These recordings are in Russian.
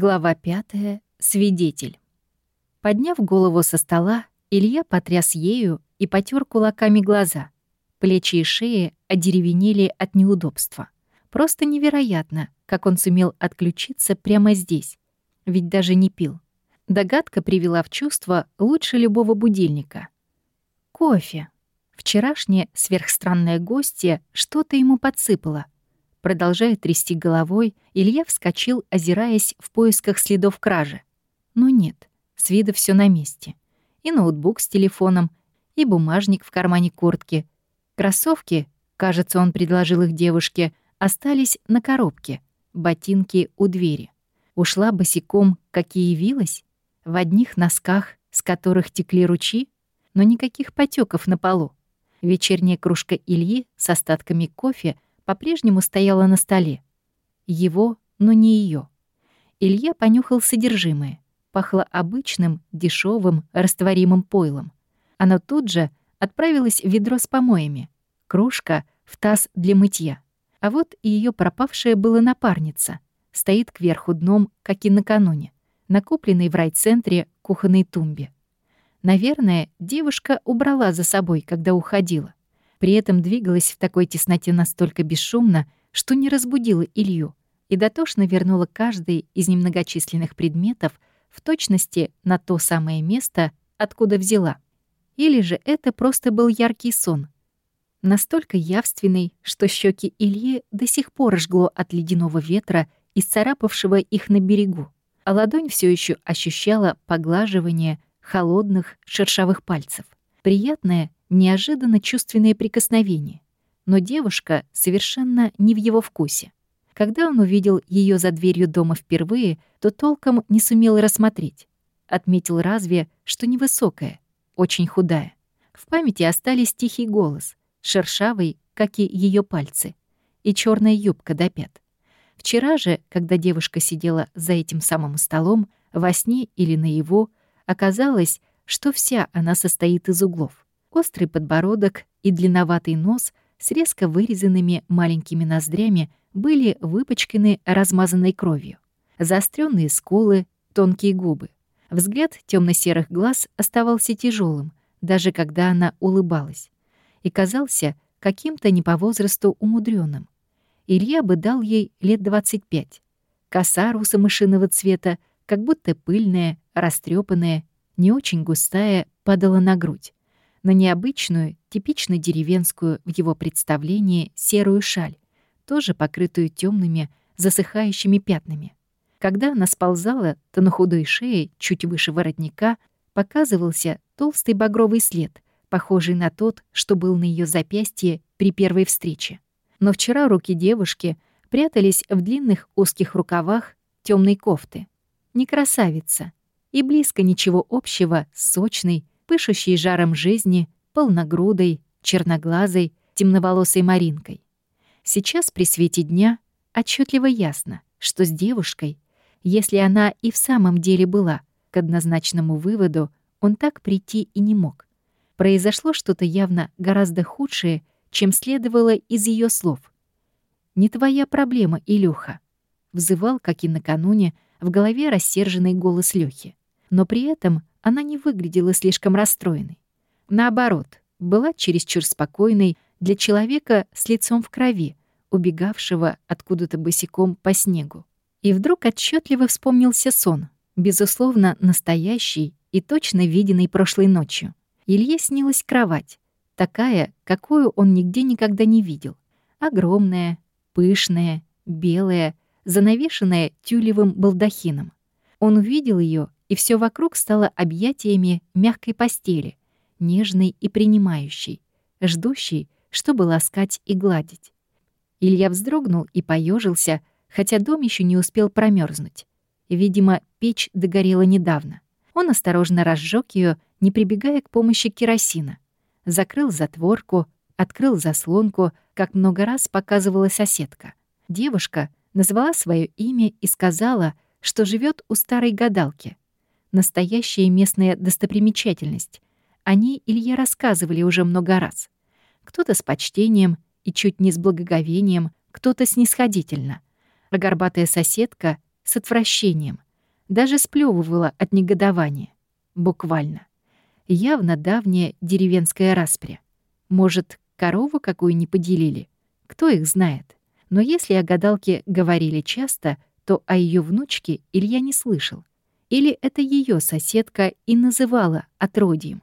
Глава пятая. Свидетель. Подняв голову со стола, Илья потряс ею и потер кулаками глаза. Плечи и шеи одеревенели от неудобства. Просто невероятно, как он сумел отключиться прямо здесь. Ведь даже не пил. Догадка привела в чувство лучше любого будильника. Кофе. Вчерашняя сверхстранная гостья что-то ему подсыпала. Продолжая трясти головой, Илья вскочил, озираясь в поисках следов кражи. Но нет, с виду все на месте. И ноутбук с телефоном, и бумажник в кармане куртки. Кроссовки, кажется, он предложил их девушке, остались на коробке, ботинки у двери. Ушла босиком, как и явилась, в одних носках, с которых текли ручьи, но никаких потеков на полу. Вечерняя кружка Ильи с остатками кофе по-прежнему стояла на столе. Его, но не ее. Илья понюхал содержимое. Пахло обычным, дешевым, растворимым пойлом. Оно тут же отправилось в ведро с помоями. Кружка — в таз для мытья. А вот и ее пропавшая была напарница. Стоит кверху дном, как и накануне накупленной в райцентре кухонной тумбе. Наверное, девушка убрала за собой, когда уходила. При этом двигалась в такой тесноте настолько бесшумно, что не разбудила Илью и дотошно вернула каждый из немногочисленных предметов в точности на то самое место, откуда взяла. Или же это просто был яркий сон. Настолько явственный, что щеки Ильи до сих пор жгло от ледяного ветра, исцарапавшего их на берегу а ладонь все еще ощущала поглаживание холодных шершавых пальцев. Приятное, неожиданно чувственное прикосновение. Но девушка совершенно не в его вкусе. Когда он увидел ее за дверью дома впервые, то толком не сумел рассмотреть. Отметил разве, что невысокая, очень худая. В памяти остались тихий голос, шершавый, как и ее пальцы, и черная юбка до пят. Вчера же, когда девушка сидела за этим самым столом, во сне или наяву, оказалось, что вся она состоит из углов. Острый подбородок и длинноватый нос с резко вырезанными маленькими ноздрями были выпачканы размазанной кровью. Заостренные скулы, тонкие губы. Взгляд темно серых глаз оставался тяжелым, даже когда она улыбалась, и казался каким-то не по возрасту умудренным. Илья бы дал ей лет 25. Коса руса-мышиного цвета, как будто пыльная, растрепанная, не очень густая, падала на грудь. На необычную, типично деревенскую в его представлении серую шаль, тоже покрытую темными, засыхающими пятнами. Когда она сползала, то на худой шее, чуть выше воротника, показывался толстый багровый след, похожий на тот, что был на ее запястье при первой встрече но вчера руки девушки прятались в длинных узких рукавах темной кофты. Не красавица и близко ничего общего с сочной, пышущей жаром жизни, полногрудой, черноглазой, темноволосой Маринкой. Сейчас при свете дня отчетливо ясно, что с девушкой, если она и в самом деле была, к однозначному выводу он так прийти и не мог. Произошло что-то явно гораздо худшее, чем следовало из ее слов. «Не твоя проблема, Илюха», — взывал, как и накануне, в голове рассерженный голос Лёхи. Но при этом она не выглядела слишком расстроенной. Наоборот, была чересчур спокойной для человека с лицом в крови, убегавшего откуда-то босиком по снегу. И вдруг отчетливо вспомнился сон, безусловно, настоящий и точно виденный прошлой ночью. Илье снилась кровать, Такая, какую он нигде никогда не видел. Огромная, пышная, белая, занавешенная тюлевым балдахином. Он увидел ее, и все вокруг стало объятиями мягкой постели, нежной и принимающей, ждущей, чтобы ласкать и гладить. Илья вздрогнул и поежился, хотя дом еще не успел промерзнуть. Видимо, печь догорела недавно. Он осторожно разжег ее, не прибегая к помощи керосина закрыл затворку, открыл заслонку, как много раз показывала соседка. Девушка назвала свое имя и сказала, что живет у старой гадалки. Настоящая местная достопримечательность. О ней Илья рассказывали уже много раз. Кто-то с почтением и чуть не с благоговением, кто-то снисходительно. А горбатая соседка с отвращением, даже сплёвывала от негодования. Буквально. Явно давняя деревенская распря. Может, корову какую не поделили? Кто их знает? Но если о гадалке говорили часто, то о ее внучке Илья не слышал. Или это ее соседка и называла отродьем.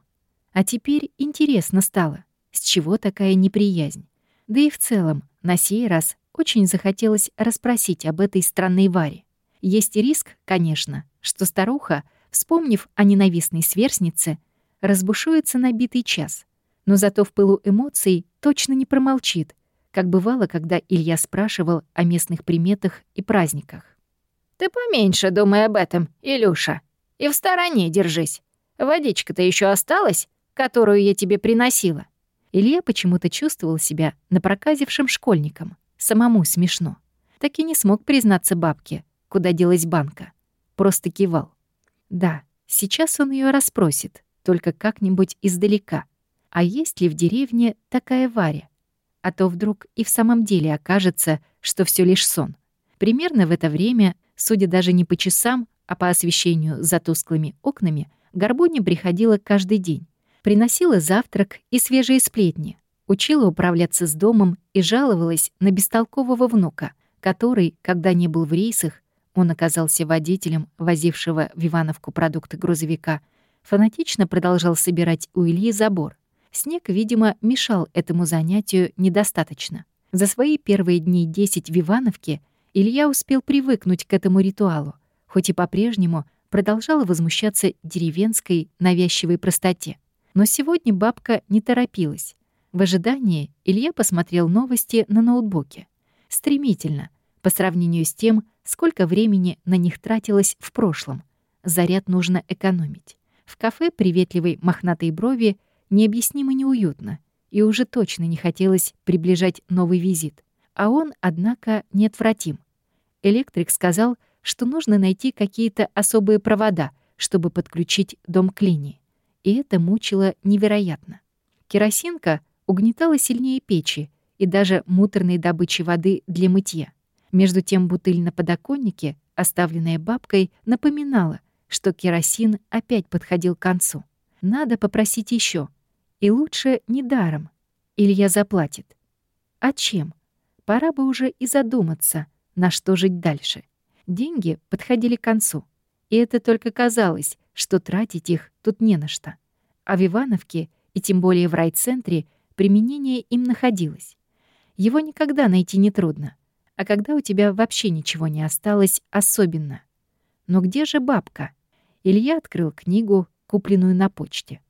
А теперь интересно стало, с чего такая неприязнь. Да и в целом, на сей раз очень захотелось расспросить об этой странной Варе. Есть риск, конечно, что старуха, вспомнив о ненавистной сверстнице, разбушуется на битый час, но зато в пылу эмоций точно не промолчит, как бывало, когда Илья спрашивал о местных приметах и праздниках. «Ты поменьше думай об этом, Илюша, и в стороне держись. Водичка-то еще осталась, которую я тебе приносила». Илья почему-то чувствовал себя напроказившим школьником. Самому смешно. Так и не смог признаться бабке, куда делась банка. Просто кивал. Да, сейчас он ее расспросит, только как-нибудь издалека. А есть ли в деревне такая Варя? А то вдруг и в самом деле окажется, что все лишь сон. Примерно в это время, судя даже не по часам, а по освещению за тусклыми окнами, Горбуня приходила каждый день. Приносила завтрак и свежие сплетни, учила управляться с домом и жаловалась на бестолкового внука, который, когда не был в рейсах, он оказался водителем, возившего в Ивановку продукты грузовика, фанатично продолжал собирать у Ильи забор. Снег, видимо, мешал этому занятию недостаточно. За свои первые дни 10 в Ивановке Илья успел привыкнуть к этому ритуалу, хоть и по-прежнему продолжал возмущаться деревенской навязчивой простоте. Но сегодня бабка не торопилась. В ожидании Илья посмотрел новости на ноутбуке. Стремительно, по сравнению с тем, сколько времени на них тратилось в прошлом. Заряд нужно экономить. В кафе приветливой мохнатой брови необъяснимо неуютно, и уже точно не хотелось приближать новый визит. А он, однако, неотвратим. Электрик сказал, что нужно найти какие-то особые провода, чтобы подключить дом к линии. И это мучило невероятно. Керосинка угнетала сильнее печи и даже муторной добычи воды для мытья. Между тем бутыль на подоконнике, оставленная бабкой, напоминала, что керосин опять подходил к концу. Надо попросить еще, И лучше не даром. Илья заплатит. А чем? Пора бы уже и задуматься, на что жить дальше. Деньги подходили к концу. И это только казалось, что тратить их тут не на что. А в Ивановке, и тем более в райцентре, применение им находилось. Его никогда найти нетрудно. А когда у тебя вообще ничего не осталось, особенно. Но где же бабка? Илья открыл книгу, купленную на почте.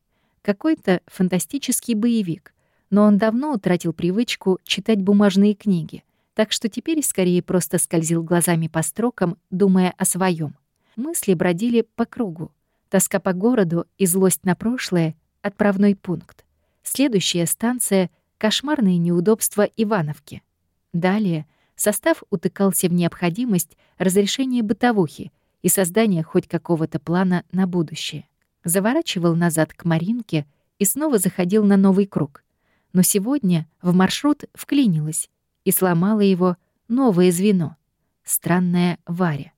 Какой-то фантастический боевик, но он давно утратил привычку читать бумажные книги, так что теперь скорее просто скользил глазами по строкам, думая о своем. Мысли бродили по кругу. Тоска по городу и злость на прошлое — отправной пункт. Следующая станция — кошмарные неудобства Ивановки. Далее состав утыкался в необходимость разрешения бытовухи и создания хоть какого-то плана на будущее. Заворачивал назад к Маринке и снова заходил на новый круг. Но сегодня в маршрут вклинилась и сломала его новое звено — странная Варя.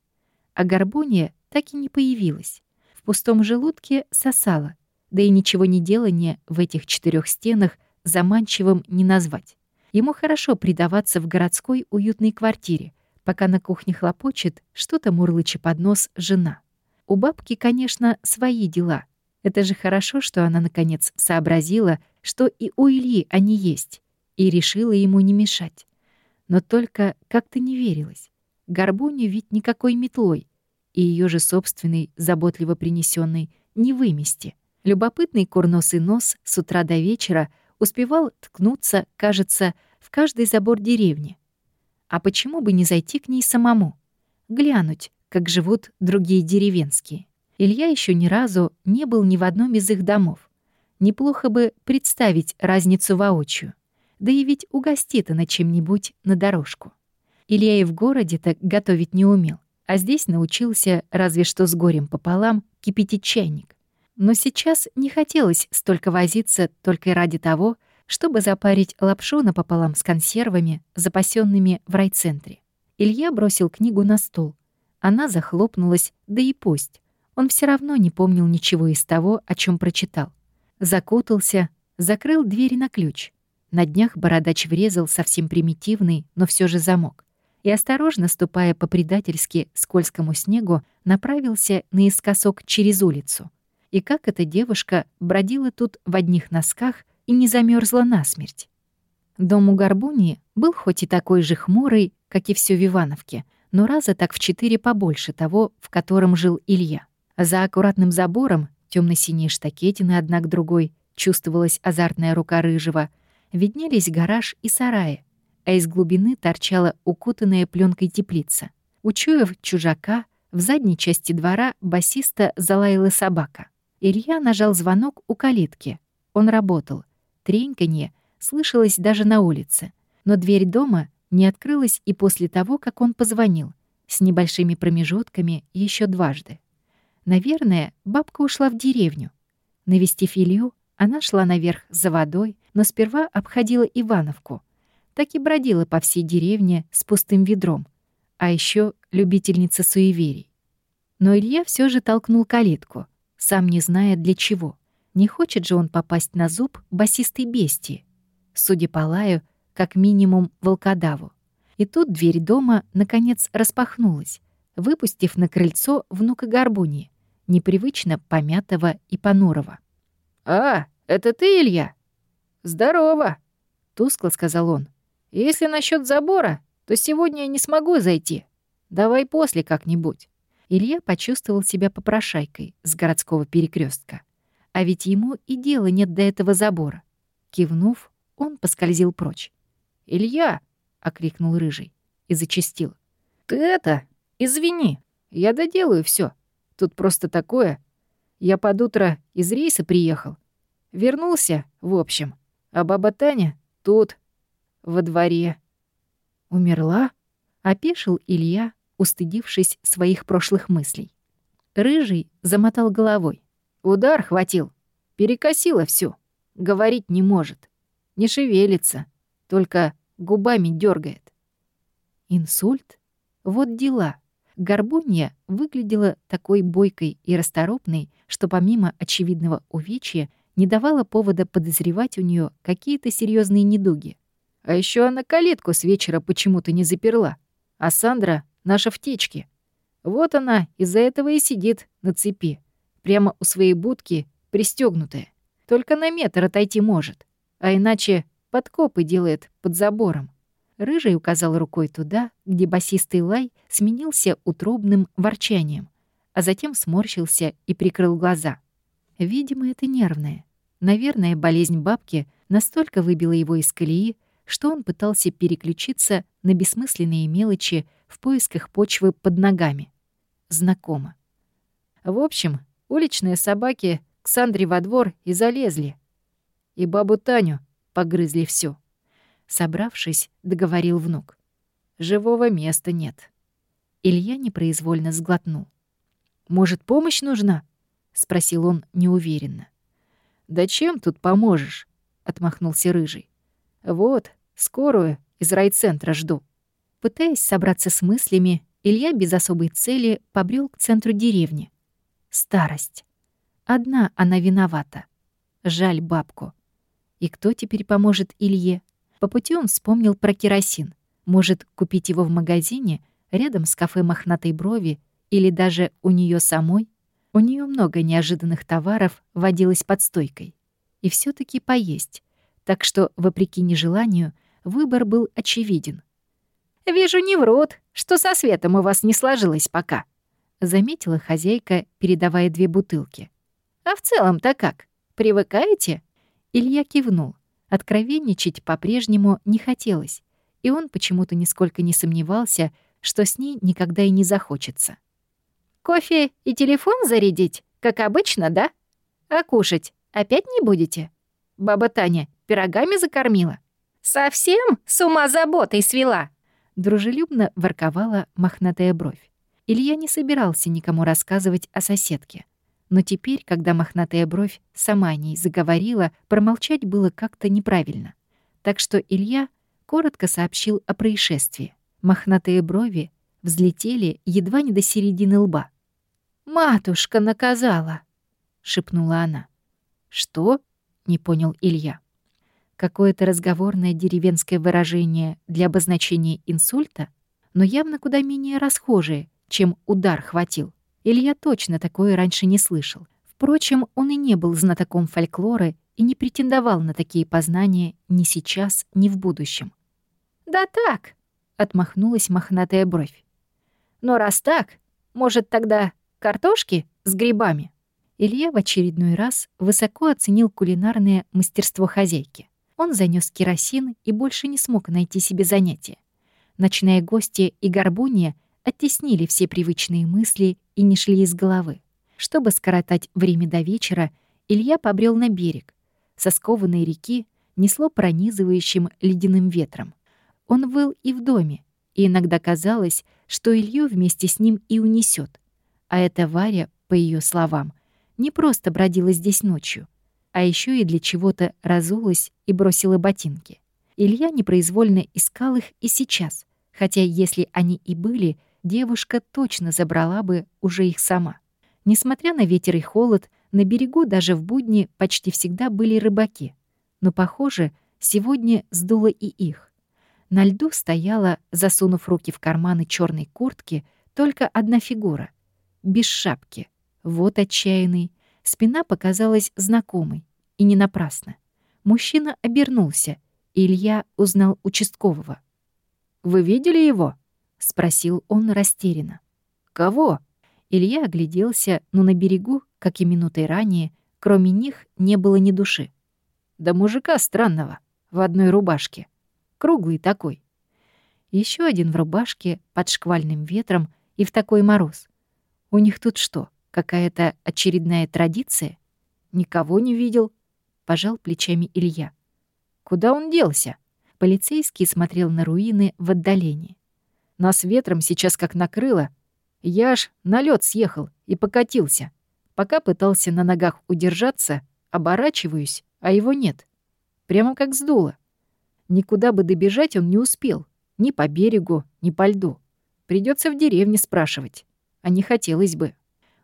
А Горбуния так и не появилась. В пустом желудке сосала, да и ничего не делания в этих четырех стенах заманчивым не назвать. Ему хорошо предаваться в городской уютной квартире, пока на кухне хлопочет что-то мурлыча под нос жена. У бабки, конечно, свои дела. Это же хорошо, что она, наконец, сообразила, что и у Ильи они есть, и решила ему не мешать. Но только как-то не верилось. Горбуню ведь никакой метлой, и ее же собственный, заботливо принесенный, не вымести. Любопытный курносый нос с утра до вечера успевал ткнуться, кажется, в каждый забор деревни. А почему бы не зайти к ней самому? Глянуть, как живут другие деревенские. Илья еще ни разу не был ни в одном из их домов. Неплохо бы представить разницу воочию. Да и ведь угостит она чем-нибудь на дорожку. Илья и в городе-то готовить не умел, а здесь научился разве что с горем пополам кипятить чайник. Но сейчас не хотелось столько возиться только ради того, чтобы запарить лапшу напополам с консервами, запасенными в райцентре. Илья бросил книгу на стол, Она захлопнулась, да и пусть. Он все равно не помнил ничего из того, о чем прочитал. Закутался, закрыл двери на ключ. На днях бородач врезал совсем примитивный, но все же замок. И, осторожно ступая по предательски скользкому снегу, направился наискосок через улицу. И как эта девушка бродила тут в одних носках и не замерзла насмерть. Дом у Горбуни был хоть и такой же хмурый, как и все в Ивановке, но раза так в четыре побольше того, в котором жил Илья. За аккуратным забором темно синие штакетины одна к другой, чувствовалась азартная рука рыжего, виднелись гараж и сараи, а из глубины торчала укутанная пленкой теплица. Учуяв чужака, в задней части двора басиста залаяла собака. Илья нажал звонок у калитки. Он работал. Треньканье слышалось даже на улице. Но дверь дома не открылась и после того, как он позвонил, с небольшими промежутками еще дважды. Наверное, бабка ушла в деревню. Навестив Илью, она шла наверх за водой, но сперва обходила Ивановку. Так и бродила по всей деревне с пустым ведром. А еще любительница суеверий. Но Илья все же толкнул калитку, сам не зная для чего. Не хочет же он попасть на зуб басистой бестии. Судя по лаю, как минимум волкодаву. И тут дверь дома, наконец, распахнулась, выпустив на крыльцо внука Горбуни, непривычно помятого и понурого. «А, это ты, Илья? Здорово!» — тускло сказал он. «Если насчет забора, то сегодня я не смогу зайти. Давай после как-нибудь». Илья почувствовал себя попрошайкой с городского перекрестка. А ведь ему и дела нет до этого забора. Кивнув, он поскользил прочь. «Илья!» — окликнул Рыжий и зачастил. «Ты это, извини, я доделаю все. Тут просто такое. Я под утро из рейса приехал. Вернулся, в общем. А баба Таня тут, во дворе». «Умерла?» — опешил Илья, устыдившись своих прошлых мыслей. Рыжий замотал головой. «Удар хватил. Перекосило все. Говорить не может. Не шевелится. Только губами дергает. Инсульт? Вот дела. Горбунья выглядела такой бойкой и расторопной, что помимо очевидного увечья не давала повода подозревать у нее какие-то серьезные недуги. А еще она калитку с вечера почему-то не заперла. А Сандра — наша в течке. Вот она из-за этого и сидит на цепи, прямо у своей будки, пристегнутая. Только на метр отойти может, а иначе подкопы делает под забором. Рыжий указал рукой туда, где басистый лай сменился утробным ворчанием, а затем сморщился и прикрыл глаза. Видимо, это нервное. Наверное, болезнь бабки настолько выбила его из колеи, что он пытался переключиться на бессмысленные мелочи в поисках почвы под ногами. Знакомо. В общем, уличные собаки к Сандре во двор и залезли. И бабу Таню погрызли все. Собравшись, договорил внук. «Живого места нет». Илья непроизвольно сглотнул. «Может, помощь нужна?» — спросил он неуверенно. «Да чем тут поможешь?» — отмахнулся Рыжий. «Вот, скорую из райцентра жду». Пытаясь собраться с мыслями, Илья без особой цели побрел к центру деревни. Старость. Одна она виновата. Жаль бабку. И кто теперь поможет Илье? По пути он вспомнил про керосин. Может, купить его в магазине, рядом с кафе «Мохнатой брови» или даже у нее самой? У нее много неожиданных товаров водилось под стойкой. И все таки поесть. Так что, вопреки нежеланию, выбор был очевиден. «Вижу, не врут, что со светом у вас не сложилось пока», — заметила хозяйка, передавая две бутылки. «А в целом-то как? Привыкаете?» Илья кивнул. Откровенничать по-прежнему не хотелось, и он почему-то нисколько не сомневался, что с ней никогда и не захочется. «Кофе и телефон зарядить, как обычно, да? А кушать опять не будете? Баба Таня пирогами закормила? Совсем с ума заботой свела?» Дружелюбно ворковала мохнатая бровь. Илья не собирался никому рассказывать о соседке. Но теперь, когда мохнатая бровь сама о ней заговорила, промолчать было как-то неправильно. Так что Илья коротко сообщил о происшествии. Мохнатые брови взлетели едва не до середины лба. «Матушка наказала!» — шепнула она. «Что?» — не понял Илья. Какое-то разговорное деревенское выражение для обозначения инсульта, но явно куда менее расхожее, чем удар хватил. Илья точно такое раньше не слышал. Впрочем, он и не был знатоком фольклора и не претендовал на такие познания ни сейчас, ни в будущем. «Да так», — отмахнулась мохнатая бровь. «Но раз так, может, тогда картошки с грибами?» Илья в очередной раз высоко оценил кулинарное мастерство хозяйки. Он занёс керосин и больше не смог найти себе занятия. Ночные гости и горбунья оттеснили все привычные мысли и не шли из головы. Чтобы скоротать время до вечера, Илья побрел на берег. Со реки несло пронизывающим ледяным ветром. Он выл и в доме, и иногда казалось, что Илью вместе с ним и унесет. А эта Варя, по ее словам, не просто бродила здесь ночью, а еще и для чего-то разулась и бросила ботинки. Илья непроизвольно искал их и сейчас, хотя если они и были, девушка точно забрала бы уже их сама. Несмотря на ветер и холод, на берегу даже в будни почти всегда были рыбаки. Но, похоже, сегодня сдуло и их. На льду стояла, засунув руки в карманы черной куртки, только одна фигура. Без шапки. Вот отчаянный. Спина показалась знакомой. И не напрасно. Мужчина обернулся, Илья узнал участкового. «Вы видели его?» — спросил он растерянно. «Кого?» Илья огляделся, но на берегу, как и минутой ранее, кроме них не было ни души. «Да мужика странного, в одной рубашке. Круглый такой. Еще один в рубашке под шквальным ветром и в такой мороз. У них тут что, какая-то очередная традиция? Никого не видел?» — пожал плечами Илья. «Куда он делся?» Полицейский смотрел на руины в отдалении. Нас ветром сейчас как накрыло, я аж на лед съехал и покатился. Пока пытался на ногах удержаться, оборачиваюсь, а его нет. Прямо как сдуло. Никуда бы добежать он не успел. Ни по берегу, ни по льду. Придется в деревне спрашивать. А не хотелось бы.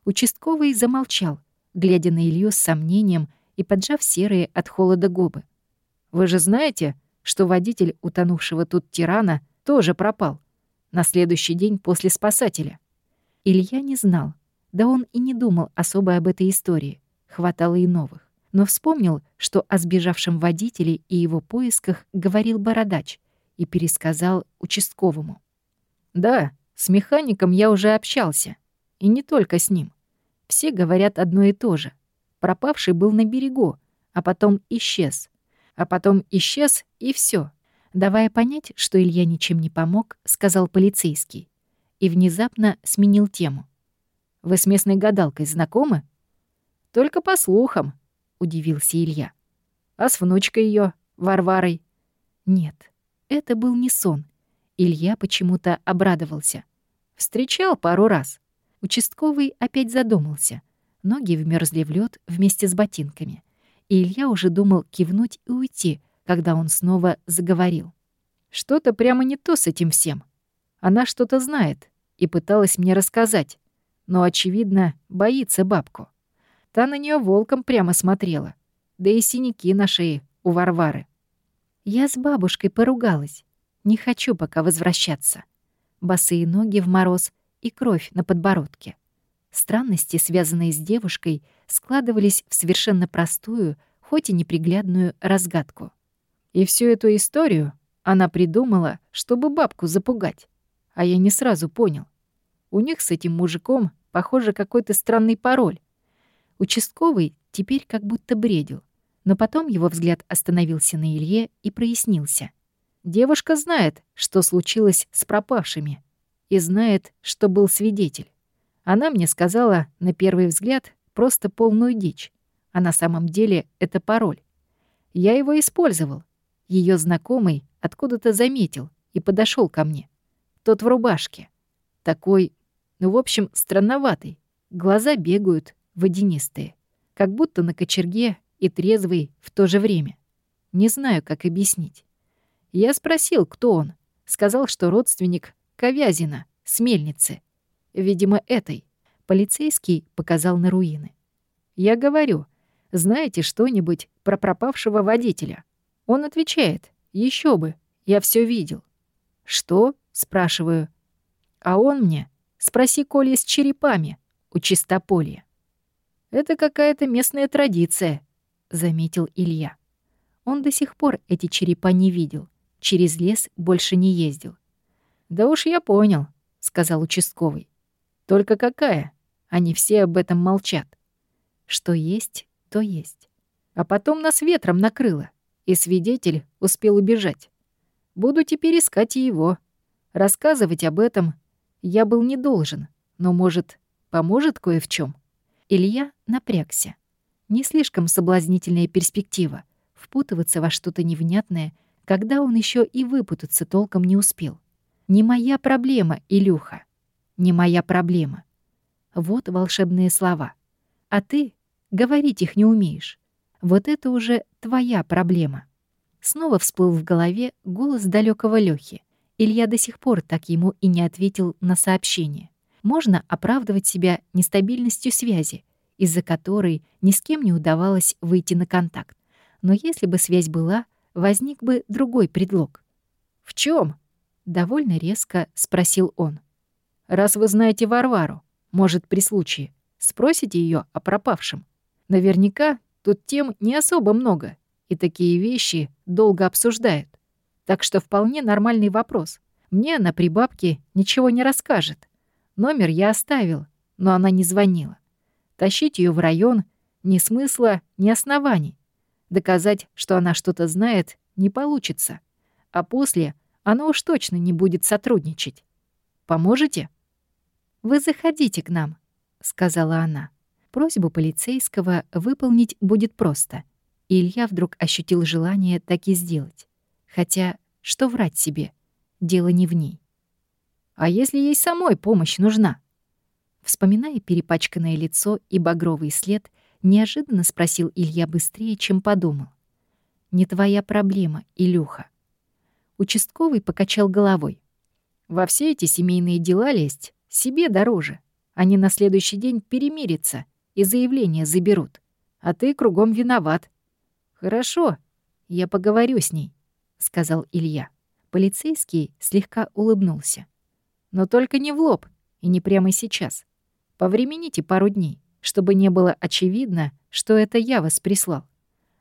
Участковый замолчал, глядя на Илью с сомнением и поджав серые от холода губы. «Вы же знаете, что водитель утонувшего тут тирана тоже пропал на следующий день после спасателя?» Илья не знал, да он и не думал особо об этой истории, хватало и новых. Но вспомнил, что о сбежавшем водителе и его поисках говорил Бородач и пересказал участковому. «Да, с механиком я уже общался. И не только с ним. Все говорят одно и то же. Пропавший был на берегу, а потом исчез. А потом исчез, и все. Давая понять, что Илья ничем не помог, сказал полицейский и внезапно сменил тему. «Вы с местной гадалкой знакомы?» «Только по слухам», — удивился Илья. «А с внучкой ее, Варварой?» «Нет, это был не сон». Илья почему-то обрадовался. «Встречал пару раз». Участковый опять задумался. Ноги вмерзли в лед вместе с ботинками. И Илья уже думал кивнуть и уйти, когда он снова заговорил. «Что-то прямо не то с этим всем. Она что-то знает, и пыталась мне рассказать, но, очевидно, боится бабку. Та на нее волком прямо смотрела, да и синяки на шее у Варвары. Я с бабушкой поругалась. Не хочу пока возвращаться. Босые ноги в мороз и кровь на подбородке. Странности, связанные с девушкой, складывались в совершенно простую, хоть и неприглядную разгадку. И всю эту историю она придумала, чтобы бабку запугать а я не сразу понял. У них с этим мужиком, похоже, какой-то странный пароль. Участковый теперь как будто бредил, но потом его взгляд остановился на Илье и прояснился. Девушка знает, что случилось с пропавшими, и знает, что был свидетель. Она мне сказала, на первый взгляд, просто полную дичь, а на самом деле это пароль. Я его использовал. Ее знакомый откуда-то заметил и подошел ко мне. Тот в рубашке. Такой, ну, в общем, странноватый. Глаза бегают, водянистые. Как будто на кочерге и трезвый в то же время. Не знаю, как объяснить. Я спросил, кто он. Сказал, что родственник Ковязина, с мельницы. Видимо, этой. Полицейский показал на руины. Я говорю, знаете что-нибудь про пропавшего водителя? Он отвечает, еще бы, я все видел. Что? Спрашиваю. А он мне, спроси Коли с черепами у чистополья. Это какая-то местная традиция, заметил Илья. Он до сих пор эти черепа не видел, через лес больше не ездил. «Да уж я понял», — сказал участковый. «Только какая? Они все об этом молчат. Что есть, то есть. А потом нас ветром накрыло, и свидетель успел убежать. Буду теперь искать его. Рассказывать об этом я был не должен, но, может, поможет кое в чем. Илья напрягся. Не слишком соблазнительная перспектива — впутываться во что-то невнятное, когда он еще и выпутаться толком не успел. Не моя проблема, Илюха. Не моя проблема. Вот волшебные слова. А ты говорить их не умеешь. Вот это уже твоя проблема. Снова всплыл в голове голос далекого Лёхи. Илья до сих пор так ему и не ответил на сообщение. Можно оправдывать себя нестабильностью связи, из-за которой ни с кем не удавалось выйти на контакт. Но если бы связь была, возник бы другой предлог. «В чем? довольно резко спросил он. «Раз вы знаете Варвару, может, при случае, спросите ее о пропавшем. Наверняка тут тем не особо много, и такие вещи долго обсуждают. Так что вполне нормальный вопрос. Мне она при бабке ничего не расскажет. Номер я оставил, но она не звонила. Тащить ее в район ни смысла, ни оснований. Доказать, что она что-то знает, не получится. А после она уж точно не будет сотрудничать. Поможете? «Вы заходите к нам», — сказала она. Просьбу полицейского выполнить будет просто. Илья вдруг ощутил желание так и сделать. Хотя, что врать себе? Дело не в ней. «А если ей самой помощь нужна?» Вспоминая перепачканное лицо и багровый след, неожиданно спросил Илья быстрее, чем подумал. «Не твоя проблема, Илюха. Участковый покачал головой. «Во все эти семейные дела лезть себе дороже. Они на следующий день перемирятся и заявление заберут. А ты кругом виноват». «Хорошо, я поговорю с ней», — сказал Илья. Полицейский слегка улыбнулся. «Но только не в лоб и не прямо сейчас. Повремените пару дней, чтобы не было очевидно, что это я вас прислал.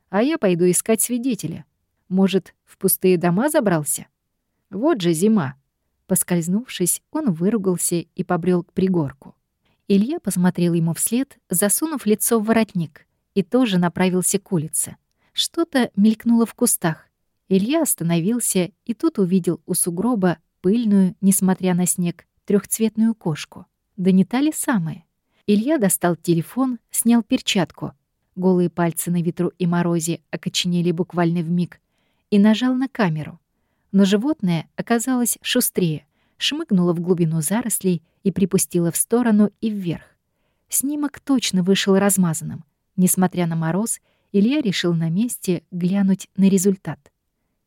А я пойду искать свидетеля. Может, в пустые дома забрался? Вот же зима. Поскользнувшись, он выругался и побрел к пригорку. Илья посмотрел ему вслед, засунув лицо в воротник, и тоже направился к улице. Что-то мелькнуло в кустах. Илья остановился и тут увидел у сугроба пыльную, несмотря на снег, трехцветную кошку. Да не та ли самая? Илья достал телефон, снял перчатку. Голые пальцы на ветру и морозе окоченели буквально в миг и нажал на камеру. Но животное оказалось шустрее, шмыгнуло в глубину зарослей и припустило в сторону и вверх. Снимок точно вышел размазанным. Несмотря на мороз, Илья решил на месте глянуть на результат.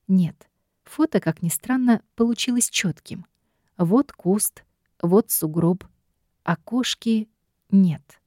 Нет, фото, как ни странно, получилось четким. Вот куст, вот сугроб, а кошки нет.